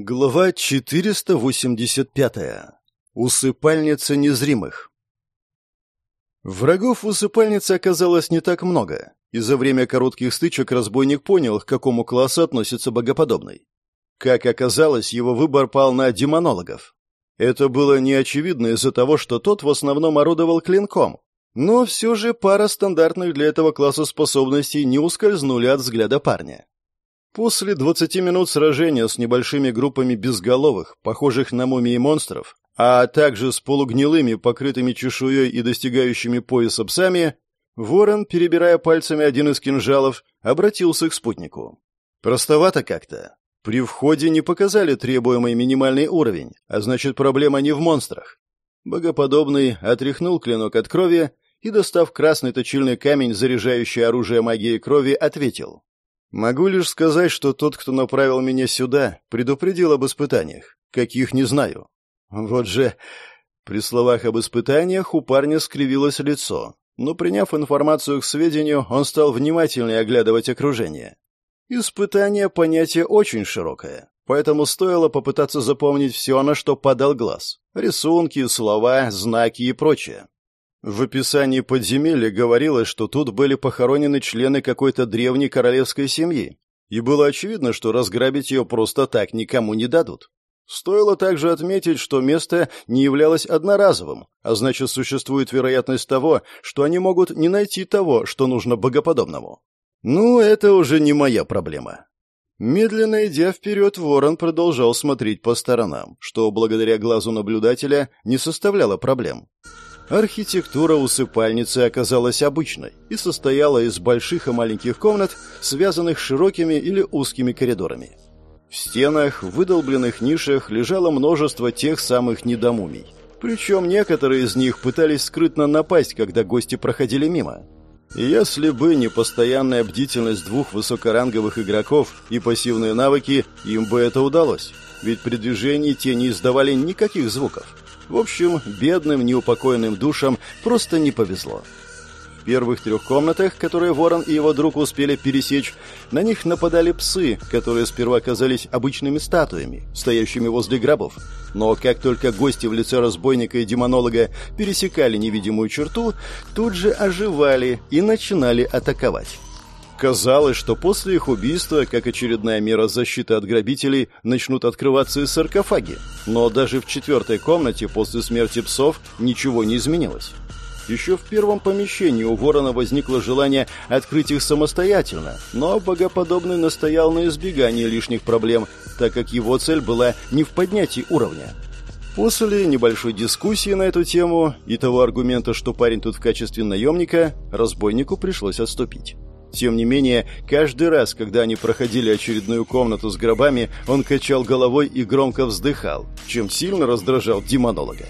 Глава 485. Усыпальница незримых. Врагов в усыпальнице оказалось не так много, и за время коротких стычек разбойник понял, к какому классу относится богоподобный. Как оказалось, его выбор пал на демонологов. Это было неочевидно из-за того, что тот в основном орудовал клинком, но все же пара стандартных для этого класса способностей не ускользнули от взгляда парня. После 20 минут сражения с небольшими группами безголовых, похожих на мумии монстров, а также с полугнилыми, покрытыми чешуей и достигающими пояса псами, Ворон, перебирая пальцами один из кинжалов, обратился к спутнику. Простовато как-то. При входе не показали требуемый минимальный уровень, а значит проблема не в монстрах. Богоподобный отряхнул клинок от крови и, достав красный точильный камень, заряжающий оружие магии крови, ответил. Могу лишь сказать, что тот, кто направил меня сюда, предупредил об испытаниях. Каких не знаю. Вот же... При словах об испытаниях у парня скривилось лицо, но, приняв информацию к сведению, он стал внимательнее оглядывать окружение. Испытание — понятие очень широкое, поэтому стоило попытаться запомнить все, на что падал глаз. Рисунки, слова, знаки и прочее. В описании подземелья говорилось, что тут были похоронены члены какой-то древней королевской семьи, и было очевидно, что разграбить ее просто так никому не дадут. Стоило также отметить, что место не являлось одноразовым, а значит, существует вероятность того, что они могут не найти того, что нужно богоподобному. Ну, это уже не моя проблема. Медленно идя вперед, ворон продолжал смотреть по сторонам, что благодаря глазу наблюдателя не составляло проблем. Архитектура усыпальницы оказалась обычной и состояла из больших и маленьких комнат, связанных широкими или узкими коридорами. В стенах, выдолбленных нишах лежало множество тех самых недомумий. Причем некоторые из них пытались скрытно напасть, когда гости проходили мимо. Если бы не постоянная бдительность двух высокоранговых игроков и пассивные навыки, им бы это удалось. Ведь при движении те не издавали никаких звуков. В общем, бедным, неупокоенным душам просто не повезло. В первых трех комнатах, которые Ворон и его друг успели пересечь, на них нападали псы, которые сперва казались обычными статуями, стоящими возле гробов. Но как только гости в лице разбойника и демонолога пересекали невидимую черту, тут же оживали и начинали атаковать. Казалось, что после их убийства, как очередная мера защиты от грабителей, начнут открываться и саркофаги. Но даже в четвертой комнате после смерти псов ничего не изменилось. Еще в первом помещении у ворона возникло желание открыть их самостоятельно, но богоподобный настоял на избегании лишних проблем, так как его цель была не в поднятии уровня. После небольшой дискуссии на эту тему и того аргумента, что парень тут в качестве наемника, разбойнику пришлось отступить. Тем не менее, каждый раз, когда они проходили очередную комнату с гробами, он качал головой и громко вздыхал, чем сильно раздражал демонолога.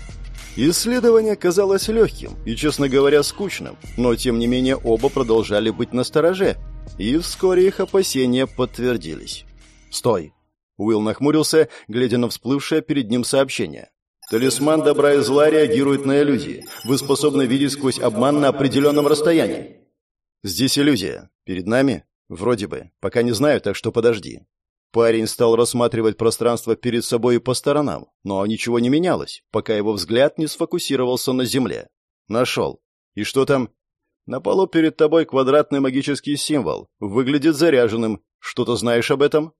Исследование казалось легким и, честно говоря, скучным, но тем не менее оба продолжали быть настороже, и вскоре их опасения подтвердились. «Стой!» Уилл нахмурился, глядя на всплывшее перед ним сообщение. «Талисман добра и зла реагирует на иллюзии. Вы способны видеть сквозь обман на определенном расстоянии. «Здесь иллюзия. Перед нами? Вроде бы. Пока не знаю, так что подожди». Парень стал рассматривать пространство перед собой и по сторонам, но ничего не менялось, пока его взгляд не сфокусировался на земле. Нашел. И что там? На полу перед тобой квадратный магический символ. Выглядит заряженным. Что-то знаешь об этом?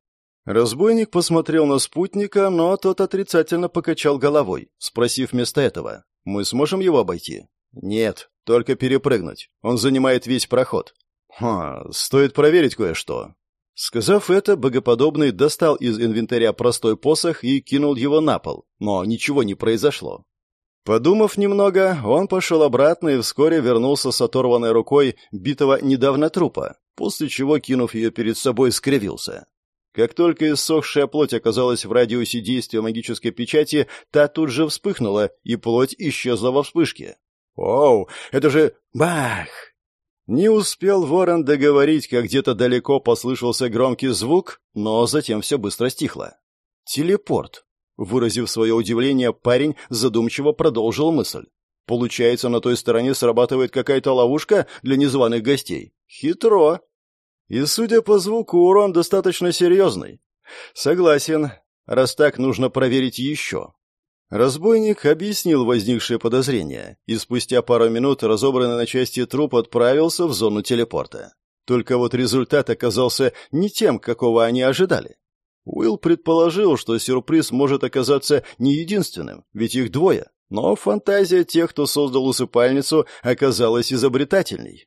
Разбойник посмотрел на спутника, но тот отрицательно покачал головой, спросив вместо этого. «Мы сможем его обойти?» «Нет, только перепрыгнуть. Он занимает весь проход». «Хм, стоит проверить кое-что». Сказав это, богоподобный достал из инвентаря простой посох и кинул его на пол, но ничего не произошло. Подумав немного, он пошел обратно и вскоре вернулся с оторванной рукой битого недавно трупа, после чего, кинув ее перед собой, скривился. Как только иссохшая плоть оказалась в радиусе действия магической печати, та тут же вспыхнула, и плоть исчезла во вспышке. «Оу, это же... Бах!» Не успел ворон договорить, как где-то далеко послышался громкий звук, но затем все быстро стихло. «Телепорт!» Выразив свое удивление, парень задумчиво продолжил мысль. «Получается, на той стороне срабатывает какая-то ловушка для незваных гостей. Хитро!» И, судя по звуку, урон достаточно серьезный. «Согласен. Раз так, нужно проверить еще. Разбойник объяснил возникшее подозрение, и спустя пару минут разобранный на части труп отправился в зону телепорта. Только вот результат оказался не тем, какого они ожидали. Уилл предположил, что сюрприз может оказаться не единственным, ведь их двое. Но фантазия тех, кто создал усыпальницу, оказалась изобретательней.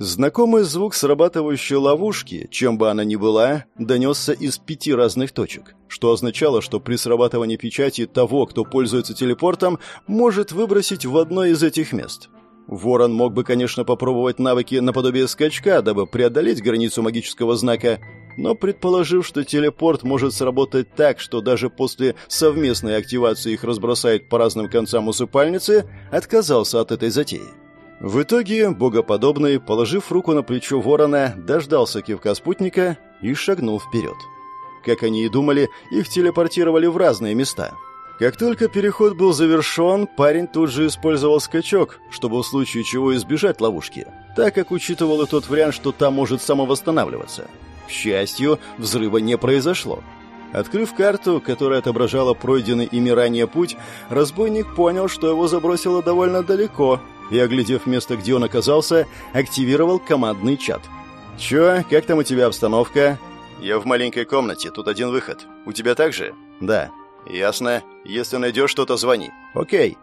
Знакомый звук срабатывающей ловушки, чем бы она ни была, донесся из пяти разных точек, что означало, что при срабатывании печати того, кто пользуется телепортом, может выбросить в одно из этих мест. Ворон мог бы, конечно, попробовать навыки наподобие скачка, дабы преодолеть границу магического знака, но предположив, что телепорт может сработать так, что даже после совместной активации их разбросает по разным концам усыпальницы, отказался от этой затеи. В итоге богоподобный, положив руку на плечо ворона, дождался кивка спутника и шагнул вперед. Как они и думали, их телепортировали в разные места. Как только переход был завершен, парень тут же использовал скачок, чтобы в случае чего избежать ловушки, так как учитывал и тот вариант, что там может самовосстанавливаться. К счастью, взрыва не произошло. Открыв карту, которая отображала пройденный ими ранее путь, разбойник понял, что его забросило довольно далеко – и, оглядев место, где он оказался, активировал командный чат. «Чё, как там у тебя обстановка?» «Я в маленькой комнате, тут один выход. У тебя так же?» «Да». «Ясно. Если найдешь что-то, звони». «Окей».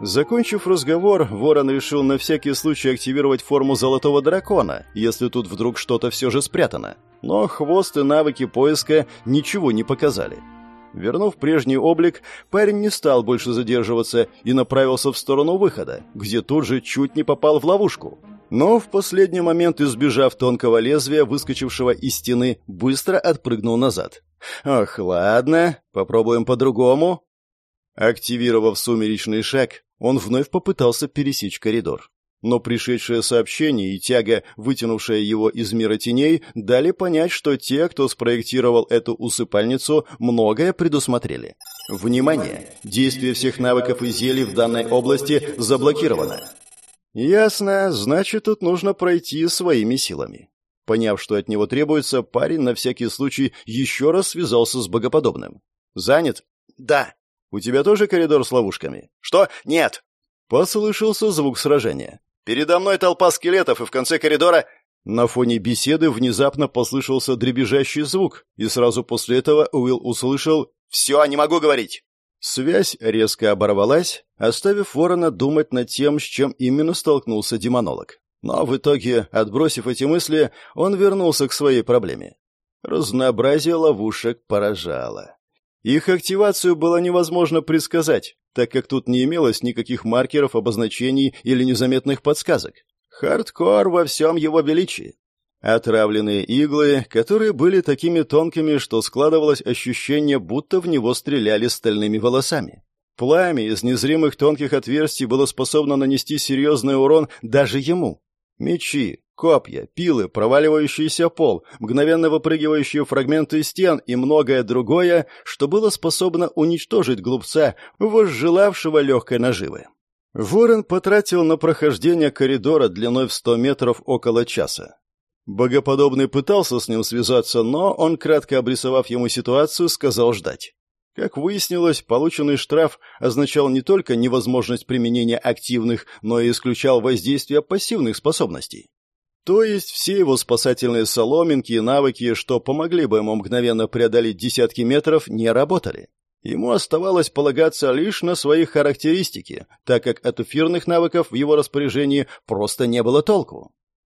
Закончив разговор, Ворон решил на всякий случай активировать форму Золотого Дракона, если тут вдруг что-то все же спрятано. Но хвост и навыки поиска ничего не показали. Вернув прежний облик, парень не стал больше задерживаться и направился в сторону выхода, где тут же чуть не попал в ловушку. Но в последний момент, избежав тонкого лезвия, выскочившего из стены, быстро отпрыгнул назад. «Ох, ладно, попробуем по-другому». Активировав сумеречный шаг, он вновь попытался пересечь коридор но пришедшее сообщение и тяга, вытянувшая его из мира теней, дали понять, что те, кто спроектировал эту усыпальницу, многое предусмотрели. Внимание! Действие всех навыков и зелий в данной области заблокировано. Ясно, значит, тут нужно пройти своими силами. Поняв, что от него требуется, парень на всякий случай еще раз связался с богоподобным. «Занят?» «Да». «У тебя тоже коридор с ловушками?» «Что? Нет!» Послышался звук сражения. Передо мной толпа скелетов, и в конце коридора... На фоне беседы внезапно послышался дребезжащий звук, и сразу после этого Уилл услышал «Все, не могу говорить!». Связь резко оборвалась, оставив Ворона думать над тем, с чем именно столкнулся демонолог. Но в итоге, отбросив эти мысли, он вернулся к своей проблеме. Разнообразие ловушек поражало. Их активацию было невозможно предсказать, так как тут не имелось никаких маркеров, обозначений или незаметных подсказок. Хардкор во всем его величии. Отравленные иглы, которые были такими тонкими, что складывалось ощущение, будто в него стреляли стальными волосами. Пламя из незримых тонких отверстий было способно нанести серьезный урон даже ему. Мечи, копья, пилы, проваливающийся пол, мгновенно выпрыгивающие фрагменты стен и многое другое, что было способно уничтожить глупца, возжелавшего легкой наживы. Ворон потратил на прохождение коридора длиной в сто метров около часа. Богоподобный пытался с ним связаться, но он, кратко обрисовав ему ситуацию, сказал ждать. Как выяснилось, полученный штраф означал не только невозможность применения активных, но и исключал воздействие пассивных способностей. То есть все его спасательные соломинки и навыки, что помогли бы ему мгновенно преодолеть десятки метров, не работали. Ему оставалось полагаться лишь на свои характеристики, так как от эфирных навыков в его распоряжении просто не было толку.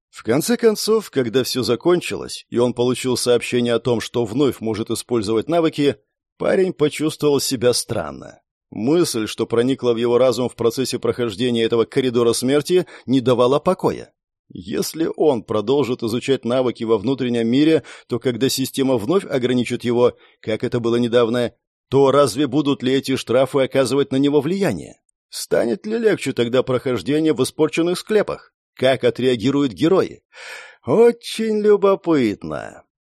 В конце концов, когда все закончилось, и он получил сообщение о том, что вновь может использовать навыки, парень почувствовал себя странно. Мысль, что проникла в его разум в процессе прохождения этого коридора смерти, не давала покоя. Если он продолжит изучать навыки во внутреннем мире, то когда система вновь ограничит его, как это было недавно, то разве будут ли эти штрафы оказывать на него влияние? Станет ли легче тогда прохождение в испорченных склепах? Как отреагируют герои? Очень любопытно.